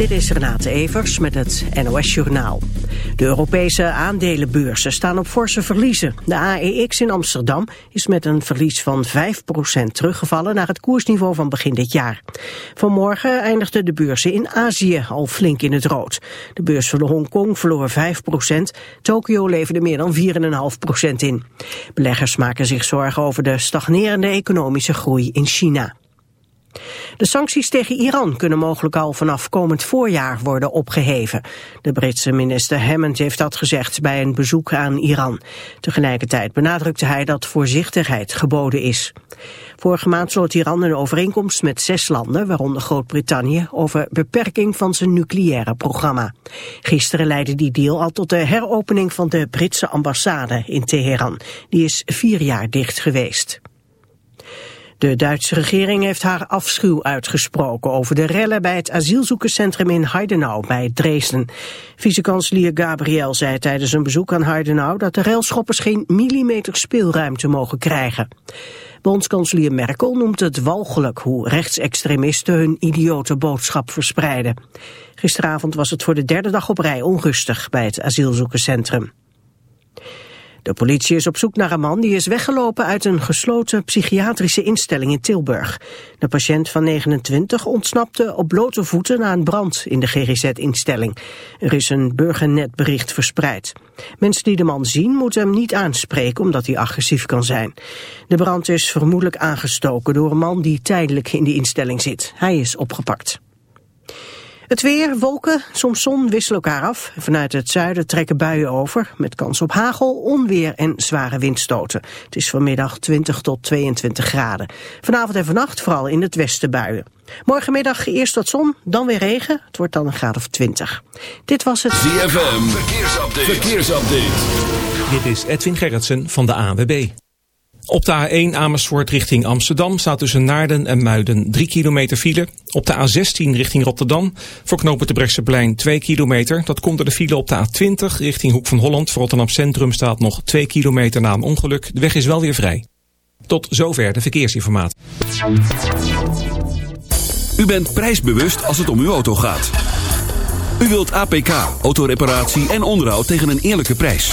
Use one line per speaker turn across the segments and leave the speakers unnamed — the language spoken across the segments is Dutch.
Dit is Renate Evers met het NOS Journaal. De Europese aandelenbeurzen staan op forse verliezen. De AEX in Amsterdam is met een verlies van 5% teruggevallen naar het koersniveau van begin dit jaar. Vanmorgen eindigden de beurzen in Azië al flink in het rood. De beurs van Hongkong verloor 5%, Tokio leverde meer dan 4,5% in. Beleggers maken zich zorgen over de stagnerende economische groei in China. De sancties tegen Iran kunnen mogelijk al vanaf komend voorjaar worden opgeheven. De Britse minister Hammond heeft dat gezegd bij een bezoek aan Iran. Tegelijkertijd benadrukte hij dat voorzichtigheid geboden is. Vorige maand sloot Iran een overeenkomst met zes landen, waaronder Groot-Brittannië, over beperking van zijn nucleaire programma. Gisteren leidde die deal al tot de heropening van de Britse ambassade in Teheran. Die is vier jaar dicht geweest. De Duitse regering heeft haar afschuw uitgesproken over de rellen bij het asielzoekerscentrum in Heidenau bij Dresden. Vicekanselier Gabriel zei tijdens een bezoek aan Heidenau dat de railschoppers geen millimeter speelruimte mogen krijgen. Bondskanselier Merkel noemt het walgelijk hoe rechtsextremisten hun idiote boodschap verspreiden. Gisteravond was het voor de derde dag op rij onrustig bij het asielzoekerscentrum. De politie is op zoek naar een man die is weggelopen uit een gesloten psychiatrische instelling in Tilburg. De patiënt van 29 ontsnapte op blote voeten na een brand in de GGZ-instelling. Er is een burgernetbericht verspreid. Mensen die de man zien moeten hem niet aanspreken omdat hij agressief kan zijn. De brand is vermoedelijk aangestoken door een man die tijdelijk in de instelling zit. Hij is opgepakt. Het weer, wolken, soms zon wisselen elkaar af. Vanuit het zuiden trekken buien over, met kans op hagel, onweer en zware windstoten. Het is vanmiddag 20 tot 22 graden. Vanavond en vannacht vooral in het westen buien. Morgenmiddag eerst wat zon, dan weer regen. Het wordt dan een graad of 20. Dit was het...
ZFM, verkeersupdate. verkeersupdate.
Dit is Edwin Gerritsen van de ANWB. Op de A1 Amersfoort richting Amsterdam staat tussen Naarden en Muiden 3 kilometer file. Op de A16 richting Rotterdam voor knopen de Brechtseplein 2 kilometer. Dat komt door de file op de A20 richting Hoek van Holland. Voor Rotterdam Centrum staat nog 2 kilometer na een ongeluk. De weg is wel weer vrij. Tot zover de verkeersinformatie.
U bent prijsbewust als het om uw auto gaat. U wilt APK, autoreparatie en onderhoud tegen een eerlijke prijs.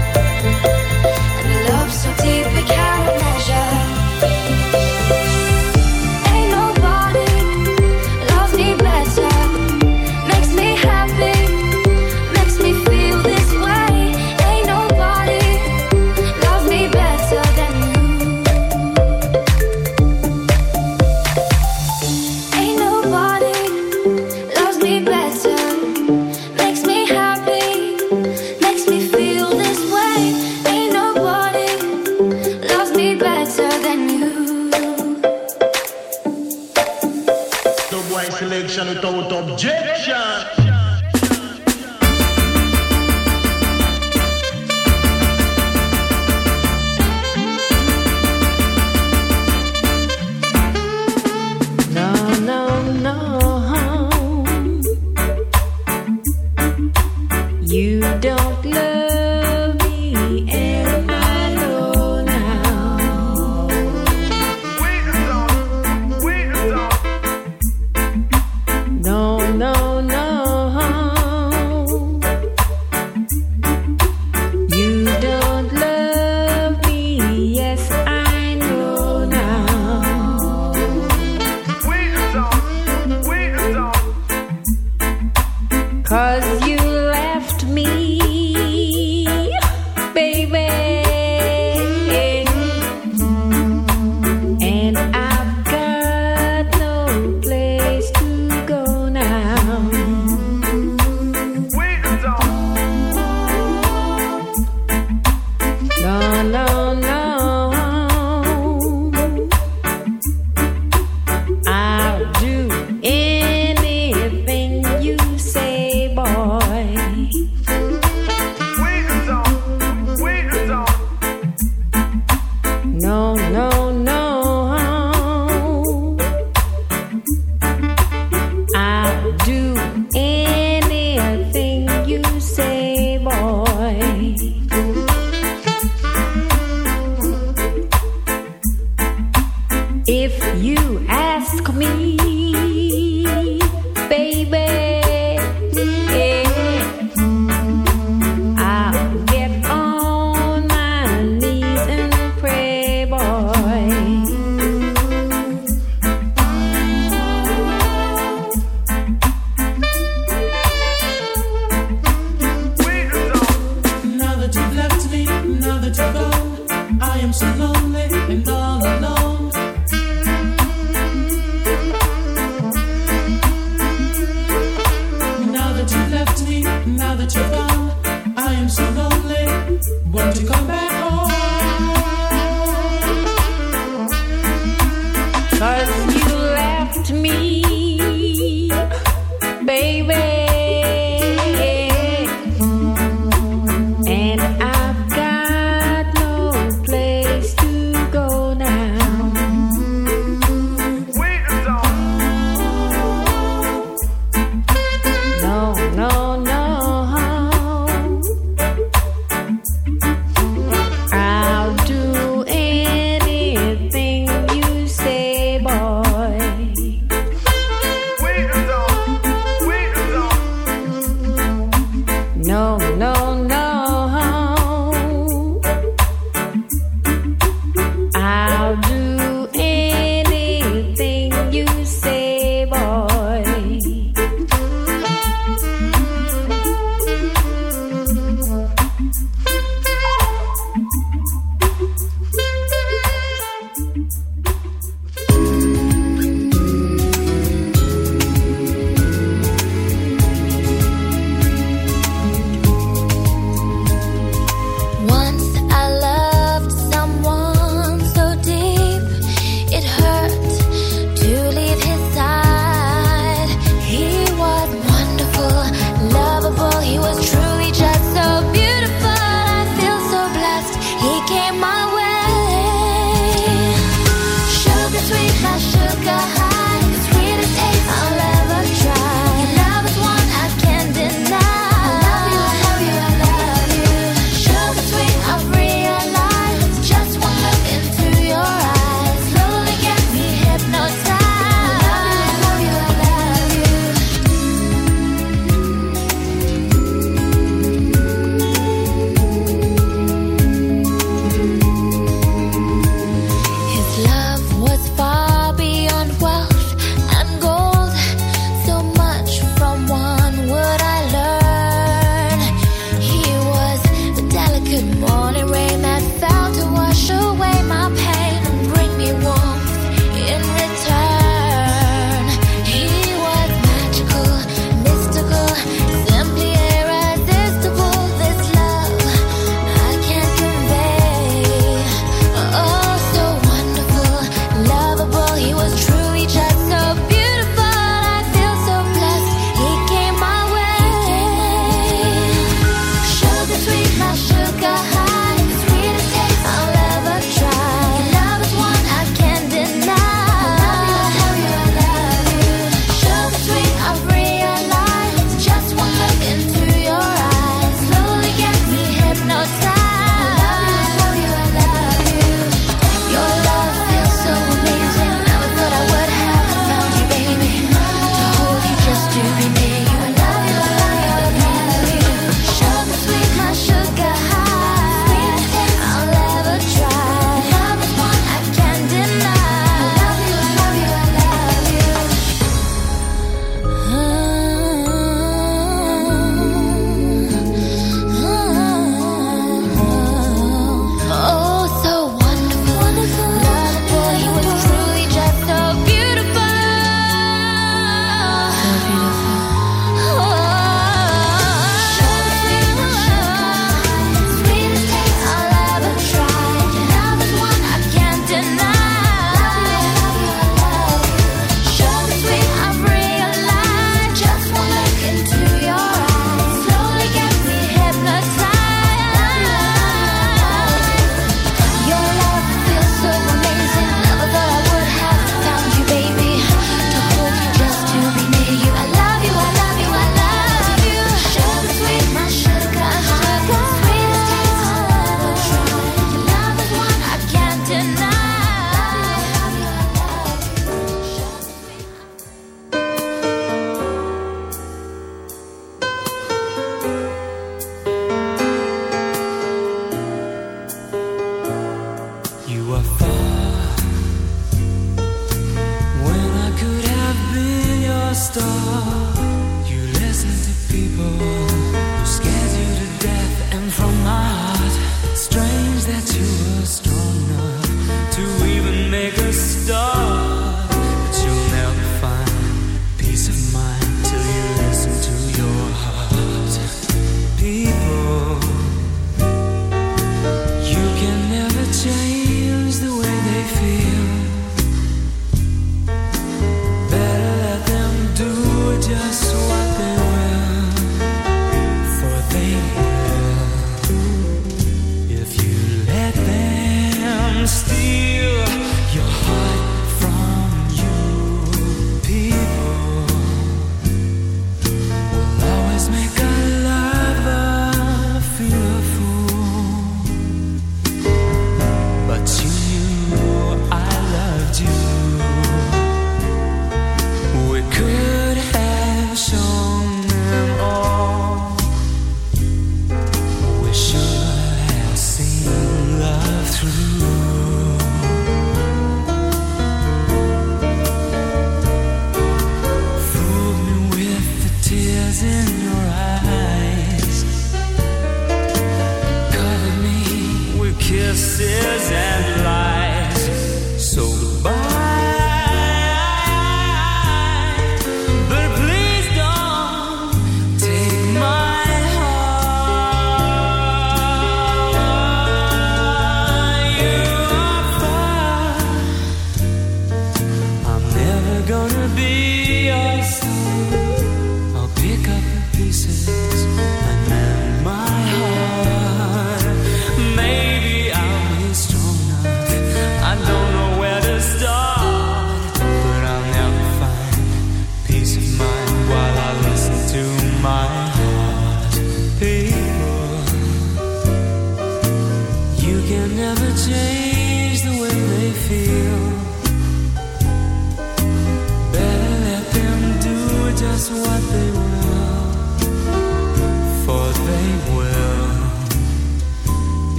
to me.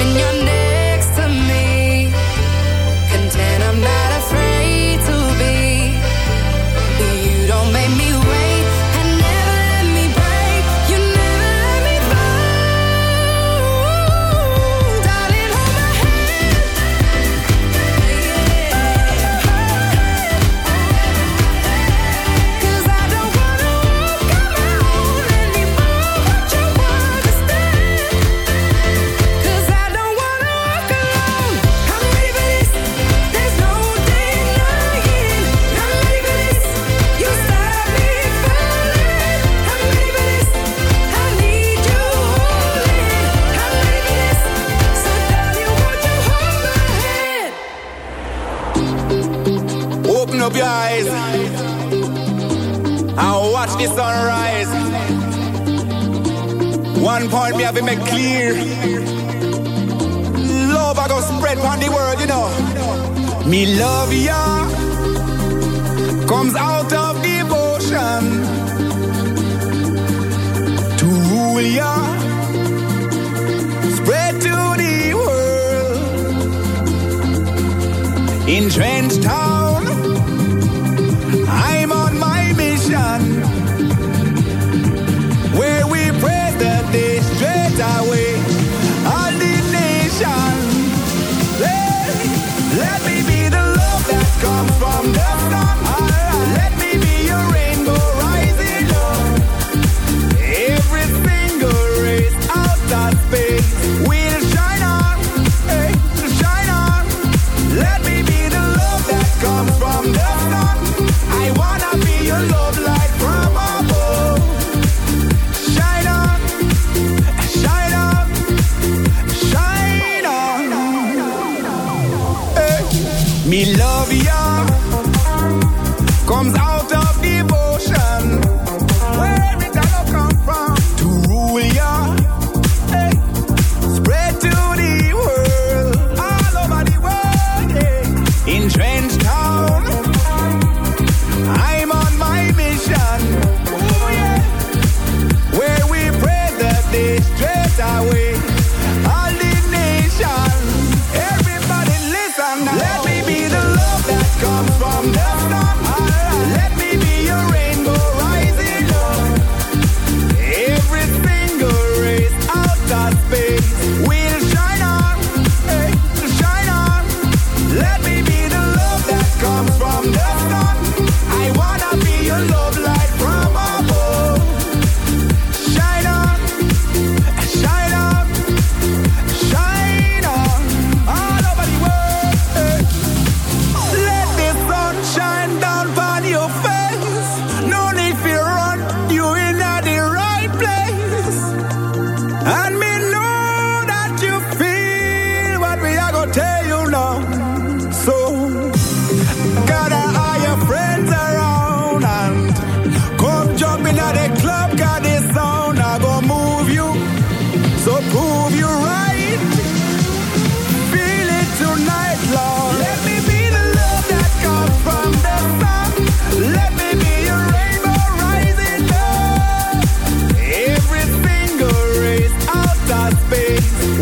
when you're
haven't made clear. Love I go spread on the world, you know. Me love ya comes out.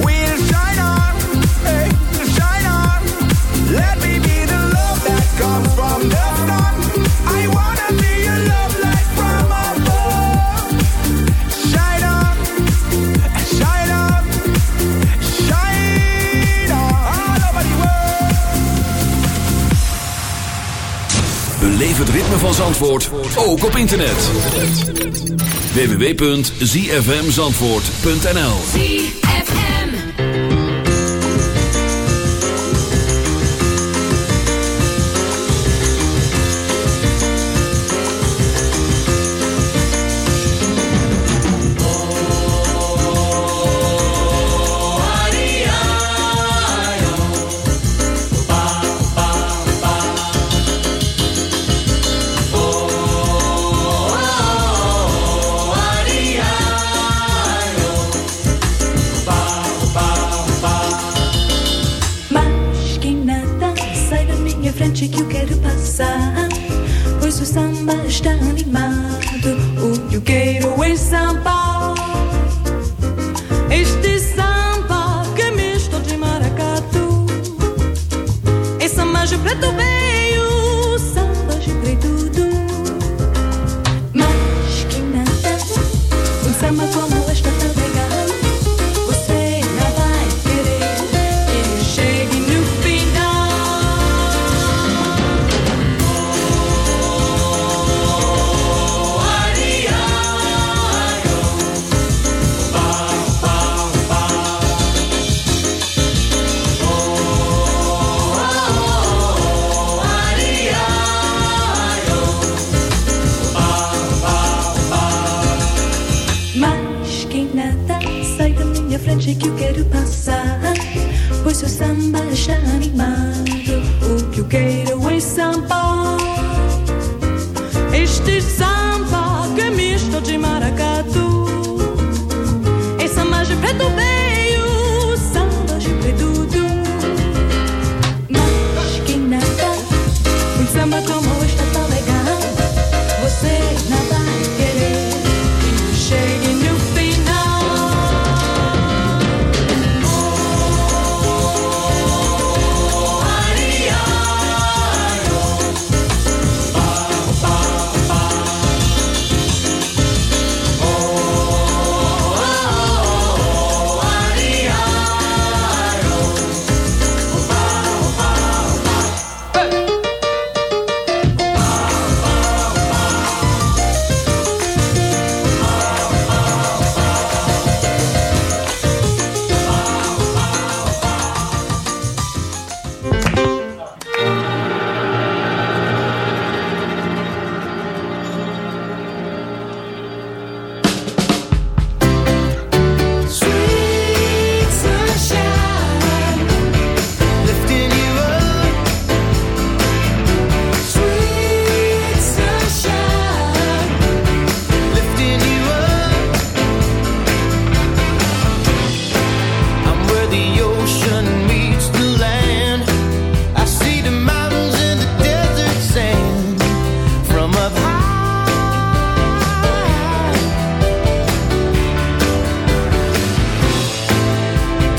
We shine on, we. Let me be the love that comes from the dark. I wanna be your love like from above. Shine on, shine on, shine
on. Levert ritme van Zandvoort ook op internet.
www.zyfmzandvoort.nl You
pass.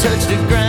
touch the
ground.